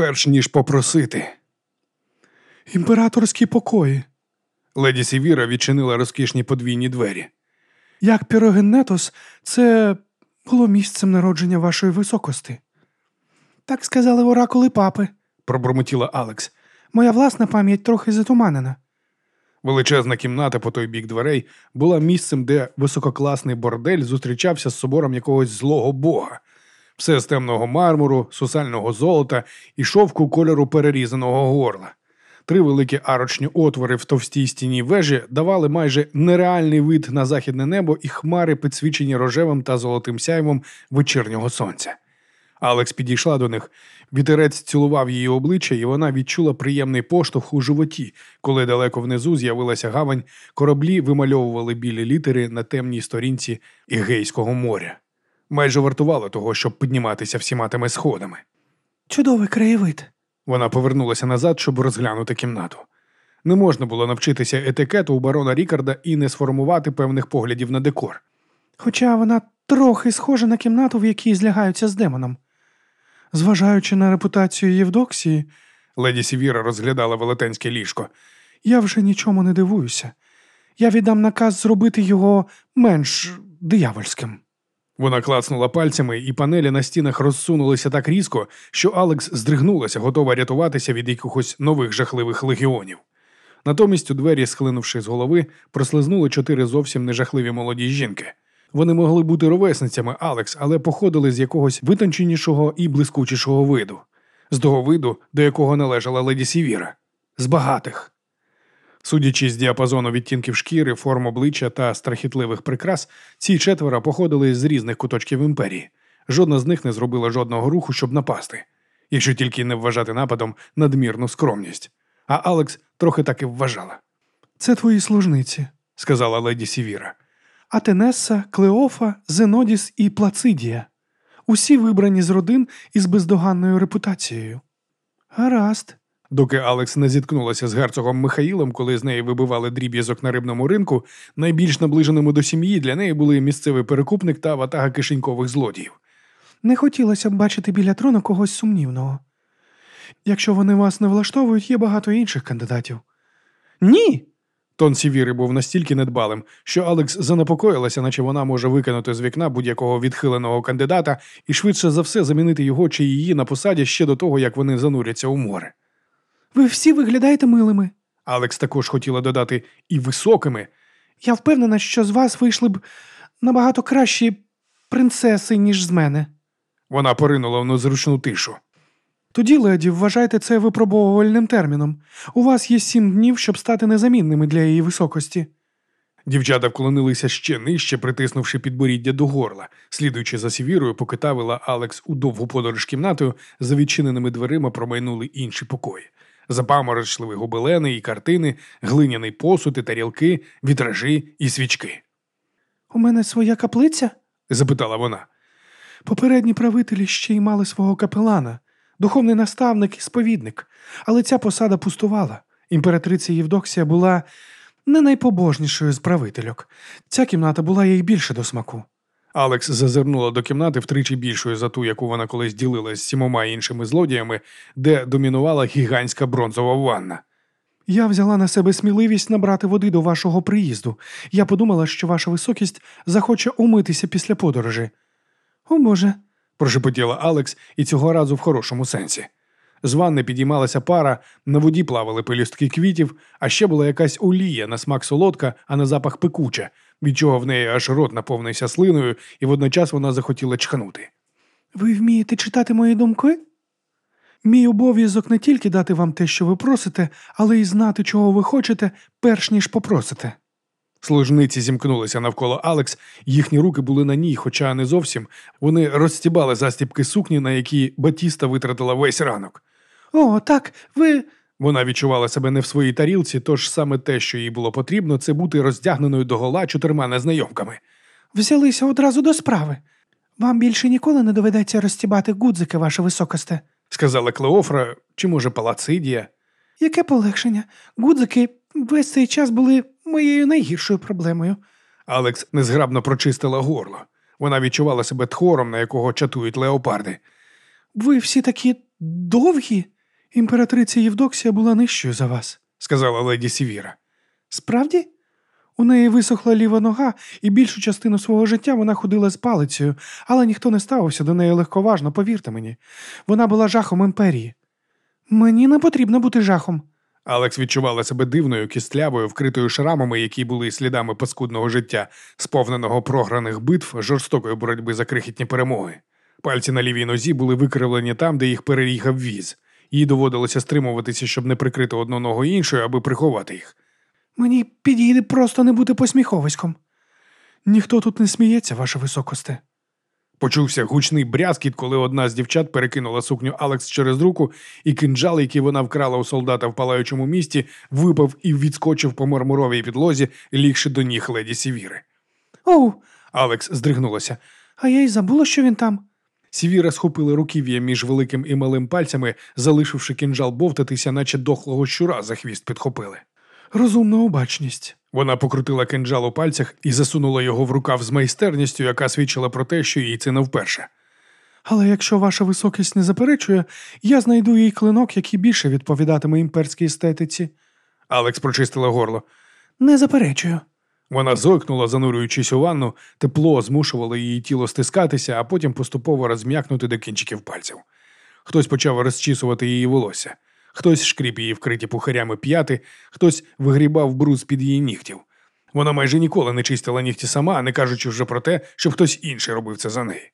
перш ніж попросити. Імператорські покої. Леді Сівіра відчинила розкішні подвійні двері. Як пірогенетос, це було місцем народження вашої високості. Так сказали оракули папи, пробурмотіла Алекс. Моя власна пам'ять трохи затуманена. Величезна кімната по той бік дверей була місцем, де висококласний бордель зустрічався з собором якогось злого бога. Все з темного мармуру, сусального золота і шовку кольору перерізаного горла. Три великі арочні отвори в товстій стіні вежі давали майже нереальний вид на західне небо і хмари, підсвічені рожевим та золотим сяйвом вечірнього сонця. Алекс підійшла до них, вітерець цілував її обличчя, і вона відчула приємний поштовх у животі, коли далеко внизу з'явилася гавань, кораблі вимальовували білі літери на темній сторінці Ігейського моря. Майже вартувало того, щоб підніматися всіма тими сходами. Чудовий краєвид. Вона повернулася назад, щоб розглянути кімнату. Не можна було навчитися етикету у барона Рікарда і не сформувати певних поглядів на декор. Хоча вона трохи схожа на кімнату, в якій злягаються з демоном. Зважаючи на репутацію Євдоксії, леді Сівіра розглядала велетенське ліжко. Я вже нічому не дивуюся. Я віддам наказ зробити його менш диявольським. Вона клацнула пальцями, і панелі на стінах розсунулися так різко, що Алекс здригнулася, готова рятуватися від якихось нових жахливих легіонів. Натомість у двері, схлинувши з голови, прослизнули чотири зовсім нежахливі молоді жінки. Вони могли бути ровесницями Алекс, але походили з якогось витонченішого і блискучішого виду, з того виду, до якого належала леді Сівіра, з багатих. Судячи з діапазону відтінків шкіри, форм обличчя та страхітливих прикрас, ці четверо походили з різних куточків імперії. Жодна з них не зробила жодного руху, щоб напасти, якщо тільки не вважати нападом надмірну скромність. А Алекс трохи так і вважала. Це твої служниці, сказала леді Сівіра. Атенеса, Клеофа, Зенодіс і Плацидія. Усі вибрані з родин із бездоганною репутацією. Гаразд. Доки Алекс не зіткнулася з герцогом Михаїлом, коли з неї вибивали дріб'язок на рибному ринку, найбільш наближеними до сім'ї для неї були місцевий перекупник та ватага кишенькових злодіїв. Не хотілося б бачити біля трону когось сумнівного. Якщо вони вас не влаштовують, є багато інших кандидатів. Ні. Тон Сівіри був настільки недбалим, що Алекс занепокоїлася, наче вона може викинути з вікна будь-якого відхиленого кандидата і швидше за все замінити його чи її на посаді ще до того, як вони зануряться у море. Ви всі виглядаєте милими. Алекс також хотіла додати і високими. Я впевнена, що з вас вийшли б набагато кращі принцеси, ніж з мене. Вона поринула в незручну тишу. Тоді, леді, вважайте це випробовувальним терміном. У вас є сім днів, щоб стати незамінними для її високості. Дівчата вклонилися ще нижче, притиснувши підборіддя до горла, слідуючи за сівірою, поки тавила Алекс у довгу подорож кімнатою, за відчиненими дверима промайнули інші покої. Запаморочливі гобелени і картини, глиняний посуд і тарілки, вітражі і свічки. У мене своя каплиця? запитала вона. Попередні правителі ще й мали свого капелана духовний наставник і сповідник, але ця посада пустувала. Імператриця Євдоксія була не найпобожнішою з правительок. Ця кімната була їй більше до смаку. Алекс зазирнула до кімнати втричі більшою за ту, яку вона колись ділила з сімома іншими злодіями, де домінувала гігантська бронзова ванна. Я взяла на себе сміливість набрати води до вашого приїзду. Я подумала, що ваша високість захоче умитися після подорожі. О Боже, прошепотіла Алекс, і цього разу в хорошому сенсі. З ванни підіймалася пара, на воді плавали пелюстки квітів, а ще була якась олія на смак солодка, а на запах пекуча, від чого в неї аж рот наповнився слиною, і водночас вона захотіла чханути. Ви вмієте читати мої думки? Мій обов'язок не тільки дати вам те, що ви просите, але й знати, чого ви хочете, перш ніж попросите. Служниці зімкнулися навколо Алекс, їхні руки були на ній, хоча не зовсім. Вони розстібали застібки сукні, на які Батіста витратила весь ранок. О, так, ви. Вона відчувала себе не в своїй тарілці, тож саме те, що їй було потрібно, це бути роздягненою до гола чотирма незнайомками. Взялися одразу до справи. Вам більше ніколи не доведеться розстібати гудзики, ваше високосте, сказала Клеофра, чи, може, Палацидія. Яке полегшення? Гудзики весь цей час були моєю найгіршою проблемою. Алекс незграбно прочистила горло. Вона відчувала себе тхором, на якого чатують леопарди. Ви всі такі довгі. Імператриця Євдоксія була нижчою за вас, сказала леді Сівіра. Справді? У неї висохла ліва нога, і більшу частину свого життя вона ходила з палицею, але ніхто не ставився до неї легковажно, повірте мені. Вона була жахом імперії. Мені не потрібно бути жахом. Алекс відчувала себе дивною, кістлявою, вкритою шрамами, які були слідами паскудного життя, сповненого програних битв, жорстокої боротьби за крихітні перемоги. Пальці на лівій нозі були викривлені там, де їх переїхав віз. Їй доводилося стримуватися, щоб не прикрити одну ногу іншою, аби приховати їх. Мені підійде просто не бути посміховиськом. Ніхто тут не сміється, ваше високосте. Почувся гучний брязкіт, коли одна з дівчат перекинула сукню Алекс через руку, і кинджал, який вона вкрала у солдата в палаючому місті, випав і відскочив по мармуровій підлозі, лігши до ніг леді Сівіри. Оу, Алекс здригнулася. а я й забула, що він там. Сівіра схопила руків'я між великим і малим пальцями, залишивши кинджал бовтатися, наче дохлого щура за хвіст підхопили. Розумна обачність. Вона покрутила кинджал у пальцях і засунула його в рукав з майстерністю, яка свідчила про те, що їй це не вперше. Але якщо ваша високість не заперечує, я знайду їй клинок, який більше відповідатиме імперській естетиці. Алекс прочистила горло. Не заперечую. Вона зойкнула, занурюючись у ванну, тепло змушувало її тіло стискатися, а потім поступово розм'якнути до кінчиків пальців. Хтось почав розчісувати її волосся, хтось шкріп її вкриті пухарями п'яти, хтось вигрібав бруд під її нігтів. Вона майже ніколи не чистила нігті сама, не кажучи вже про те, щоб хтось інший робив це за неї.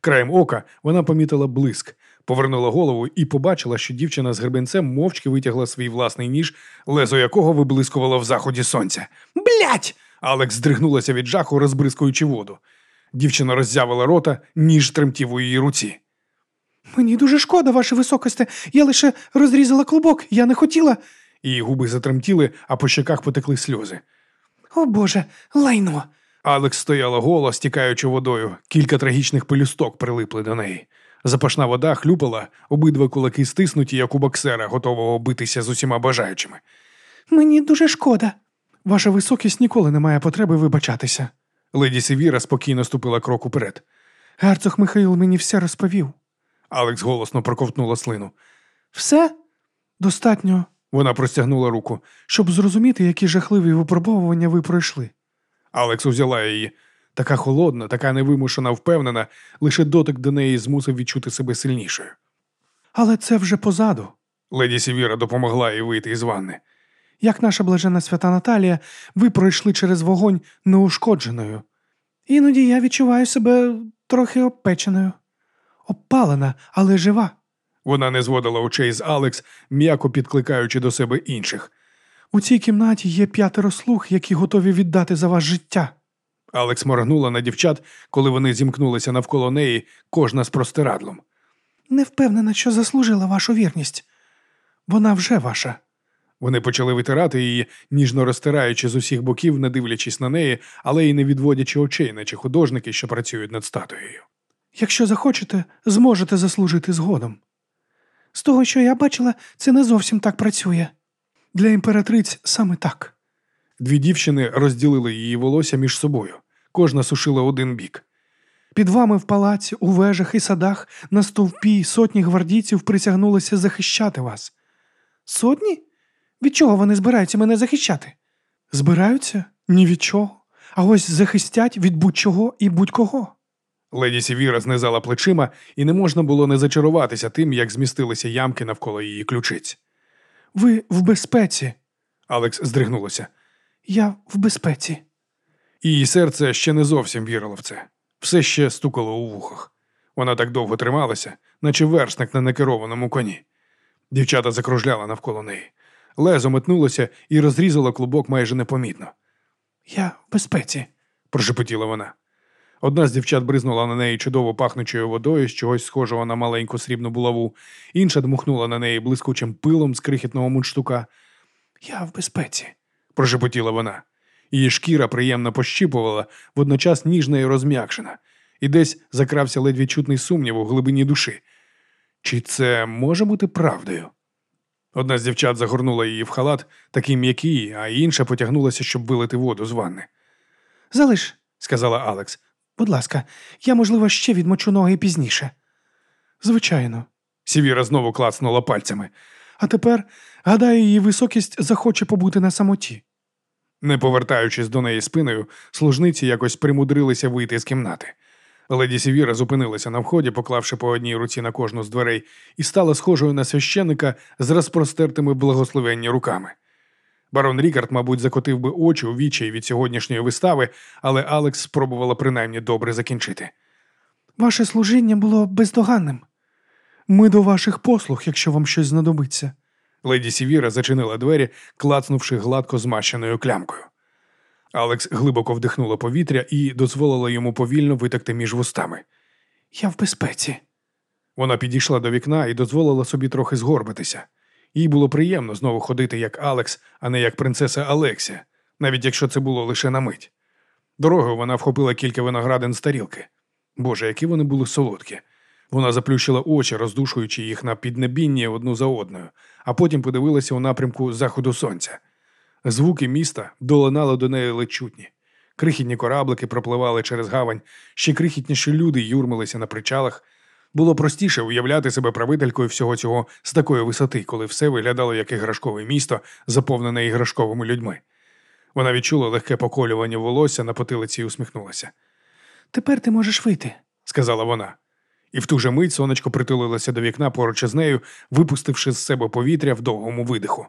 Краєм ока вона помітила блиск, повернула голову і побачила, що дівчина з гребенцем мовчки витягла свій власний ніж, лезо якого виблискувало в заході сонця. Блять! Алекс здригнулася від жаху, розбризкуючи воду. Дівчина роззявила рота, ніж тремтів у її руці. Мені дуже шкода, ваше високосте. Я лише розрізала клубок, я не хотіла. Її губи затремтіли, а по щеках потекли сльози. О Боже, лайно. Алекс стояла голо, стікаючи водою. Кілька трагічних пелюсток прилипли до неї. Запашна вода хлюпала, обидва кулаки стиснуті, як у боксера, готового битися з усіма бажаючими. Мені дуже шкода. Ваша високість ніколи не має потреби вибачатися. Леді Севіра спокійно ступила крок уперед. Герцог Михаїл мені все розповів. Алекс голосно проковтнула слину. Все достатньо, Вона простягнула руку. щоб зрозуміти, які жахливі випробовування ви пройшли. Алекс узяла її. Така холодна, така невимушена, впевнена, лише дотик до неї змусив відчути себе сильнішою. Але це вже позаду. Леді Сівіра допомогла їй вийти із ванни. Як наша блажена свята Наталія, ви пройшли через вогонь неушкодженою. Іноді я відчуваю себе трохи обпеченою. Обпалена, але жива. Вона не зводила очей з Алекс, м'яко підкликаючи до себе інших. У цій кімнаті є п'ятеро слуг, які готові віддати за вас життя. Алекс моргнула на дівчат, коли вони зімкнулися навколо неї, кожна з простирадлом. Не впевнена, що заслужила вашу вірність. Вона вже ваша. Вони почали витирати її, ніжно розтираючи з усіх боків, не дивлячись на неї, але й не відводячи очей, наче художники, що працюють над статуєю. Якщо захочете, зможете заслужити згодом. З того, що я бачила, це не зовсім так працює. Для імператриць саме так. Дві дівчини розділили її волосся між собою. Кожна сушила один бік. Під вами в палаці, у вежах і садах, на стовпі сотні гвардійців присягнулися захищати вас. Сотні? Від чого вони збираються мене захищати? Збираються? Ні від чого. А ось захистять від будь-чого і будь-кого. Леді Сівіра знизала плечима, і не можна було не зачаруватися тим, як змістилися ямки навколо її ключиць. Ви в безпеці. Алекс здригнулася. Я в безпеці. Її серце ще не зовсім вірило в це. Все ще стукало у вухах. Вона так довго трималася, наче вершник на некерованому коні. Дівчата закружляли навколо неї. Лезо метнулося і розрізало клубок майже непомітно. Я в безпеці. прошепотіла вона. Одна з дівчат бризнула на неї чудово пахнучою водою з чогось схожого на маленьку срібну булаву, інша дмухнула на неї блискучим пилом з крихітного мундштука. Я в безпеці. прошепотіла вона. Її шкіра приємно пощіпувала, водночас ніжна і розм'якшена, і десь закрався ледь відчутний сумнів у глибині душі. Чи це може бути правдою? Одна з дівчат загорнула її в халат, такий м'який, а інша потягнулася, щоб вилити воду з ванни. Залиш, Сказала Алекс. будь ласка, я, можливо, ще відмочу ноги пізніше. Звичайно. Сівіра знову клацнула пальцями. А тепер, гадаю, її високість захоче побути на самоті. Не повертаючись до неї спиною, служниці якось примудрилися вийти з кімнати. Леді Сівіра зупинилася на вході, поклавши по одній руці на кожну з дверей, і стала схожою на священика з розпростертими благословенні руками. Барон Рікард, мабуть, закотив би очі у вічі від сьогоднішньої вистави, але Алекс спробувала принаймні добре закінчити. Ваше служіння було бездоганним. Ми до ваших послуг, якщо вам щось знадобиться. Леді Сівіра зачинила двері, клацнувши гладко змащеною клямкою. Алекс глибоко вдихнула повітря і дозволила йому повільно витекти між вустами. Я в безпеці. Вона підійшла до вікна і дозволила собі трохи згорбитися. Їй було приємно знову ходити як Алекс, а не як принцеса Алексія, навіть якщо це було лише на мить. Дорогою вона вхопила кілька виноградин з тарілки. Боже, які вони були солодкі. Вона заплющила очі, роздушуючи їх на піднебінні одну за одною, а потім подивилася у напрямку заходу сонця. Звуки міста долинали до неї лечутні. Крихітні кораблики пропливали через гавань, ще крихітніші люди юрмилися на причалах. Було простіше уявляти себе правителькою всього цього з такої висоти, коли все виглядало як іграшкове місто, заповнене іграшковими людьми. Вона відчула легке поколювання волосся на потилиці і усміхнулася. Тепер ти можеш вийти, сказала вона. І в ту же мить сонечко притулилося до вікна поруч із нею, випустивши з себе повітря в довгому видиху.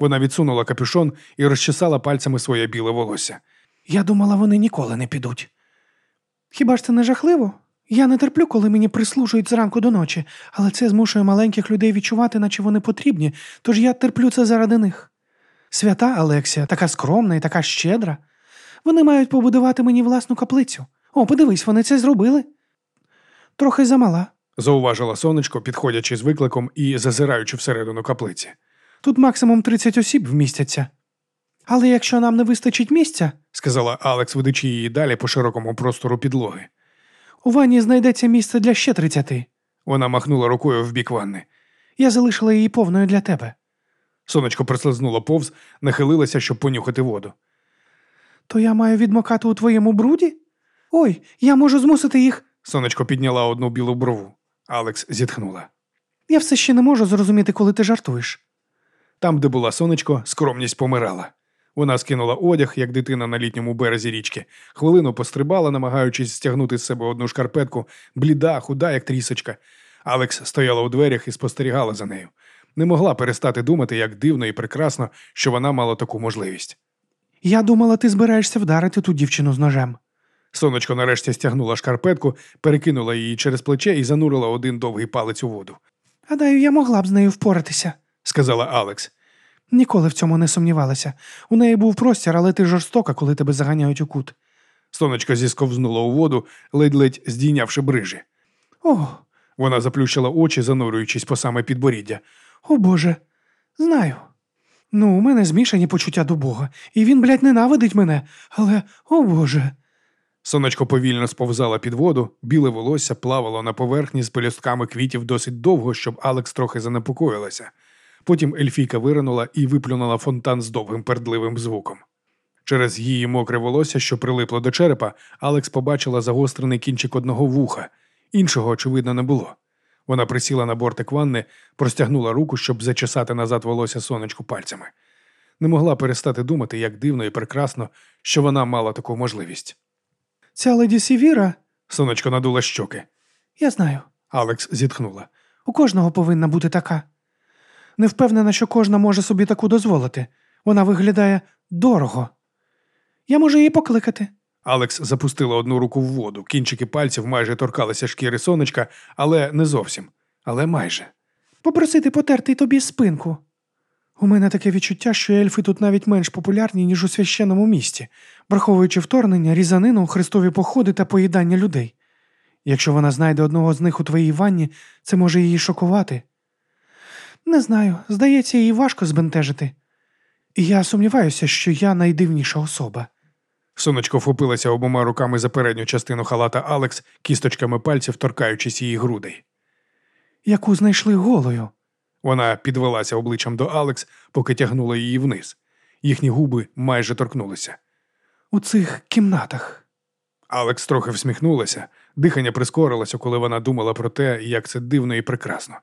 Вона відсунула капюшон і розчесала пальцями своє біле волосся. Я думала, вони ніколи не підуть. Хіба ж це не жахливо? Я не терплю, коли мені прислужують зранку до ночі, але це змушує маленьких людей відчувати, наче вони потрібні, тож я терплю це заради них. Свята Алексія, така скромна і така щедра. Вони мають побудувати мені власну каплицю. О, подивись, вони це зробили. Трохи замала, зауважила сонечко, підходячи з викликом і зазираючи всередину каплиці. Тут максимум 30 осіб вмістяться. Але якщо нам не вистачить місця, сказала Алекс, ведучи її далі по широкому простору підлоги. У ванні знайдеться місце для ще тридцяти. Вона махнула рукою в бік ванни. Я залишила її повною для тебе. Сонечко прослизнуло повз, нахилилася, щоб понюхати воду. То я маю відмокати у твоєму бруді? Ой, я можу змусити їх. Сонечко підняла одну білу брову. Алекс зітхнула. Я все ще не можу зрозуміти, коли ти жартуєш. Там, де була сонечко, скромність помирала. Вона скинула одяг, як дитина на літньому березі річки, хвилину пострибала, намагаючись стягнути з себе одну шкарпетку, бліда, худа, як трісочка. Алекс стояла у дверях і спостерігала за нею. Не могла перестати думати, як дивно і прекрасно, що вона мала таку можливість. Я думала, ти збираєшся вдарити ту дівчину з ножем. Сонечко нарешті стягнула шкарпетку, перекинула її через плече і занурила один довгий палець у воду. Гадаю, я могла б з нею впоратися, сказала Алекс. Ніколи в цьому не сумнівалася. У неї був простір, але ти жорстока, коли тебе заганяють у кут. Сонечко зісковзнула у воду, ледь-ледь здійнявши брижі. О. Вона заплющила очі, занурюючись по саме підборіддя. О Боже, знаю. Ну, у мене змішані почуття до Бога, і він, блядь, ненавидить мене, але о Боже. Сонечко повільно сповзала під воду, біле волосся плавало на поверхні з пелюстками квітів досить довго, щоб Алекс трохи занепокоїлася. Потім Ельфійка виринула і виплюнула фонтан з довгим пердливим звуком. Через її мокре волосся, що прилипло до черепа, Алекс побачила загострений кінчик одного вуха, іншого, очевидно, не було. Вона присіла на бортик ванни, простягнула руку, щоб зачесати назад волосся сонечку пальцями. Не могла перестати думати, як дивно і прекрасно, що вона мала таку можливість. Ця леді Сівіра, сонечко надула щоки. Я знаю. Алекс зітхнула. У кожного повинна бути така. Не впевнена, що кожна може собі таку дозволити. Вона виглядає дорого. Я можу її покликати. Алекс запустила одну руку в воду. Кінчики пальців майже торкалися шкіри сонечка, але не зовсім. Але майже. Попросити потерти тобі спинку. У мене таке відчуття, що ельфи тут навіть менш популярні, ніж у священному місті, враховуючи вторгнення, різанину, хрестові походи та поїдання людей. Якщо вона знайде одного з них у твоїй ванні, це може її шокувати. Не знаю, здається, її важко збентежити. Я сумніваюся, що я найдивніша особа. Сонечко вхопилася обома руками за передню частину халата Алекс, кісточками пальців торкаючись її грудей. Яку знайшли голою. Вона підвелася обличчям до Алекс, поки тягнула її вниз. Їхні губи майже торкнулися. У цих кімнатах. Алекс трохи всміхнулася, Дихання прискорилося, коли вона думала про те, як це дивно і прекрасно.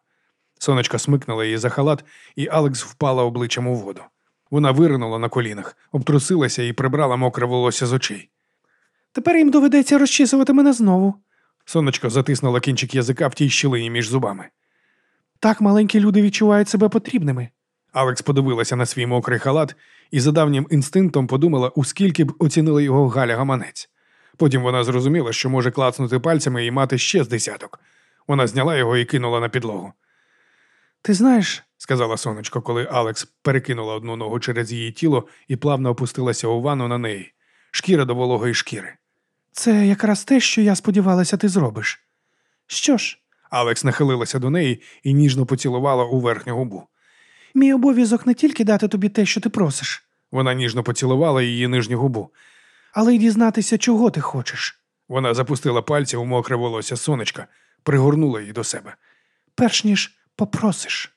Сонечко смикнула її за халат, і Алекс впала обличчям у воду. Вона виринула на колінах, обтрусилася і прибрала мокре волосся з очей. Тепер їм доведеться розчісувати мене знову. Сонечко затиснула кінчик язика в тій щілині між зубами. Так маленькі люди відчувають себе потрібними. Алекс подивилася на свій мокрий халат і за давнім інстинктом подумала, у скільки б оцінила його Галя гаманець. Потім вона зрозуміла, що може клацнути пальцями і мати ще з десяток. Вона зняла його і кинула на підлогу. Ти знаєш, сказала сонечко, коли Алекс перекинула одну ногу через її тіло і плавно опустилася у ванну на неї, шкіра до вологої шкіри. це якраз те, що я сподівалася, ти зробиш. Що ж, Алекс нахилилася до неї і ніжно поцілувала у верхню губу. мій обов'язок не тільки дати тобі те, що ти просиш, Вона ніжно поцілувала її нижню губу. але й дізнатися, чого ти хочеш. Вона запустила пальці у мокре волосся сонечка, пригорнула її до себе. Перш ніж попросиш.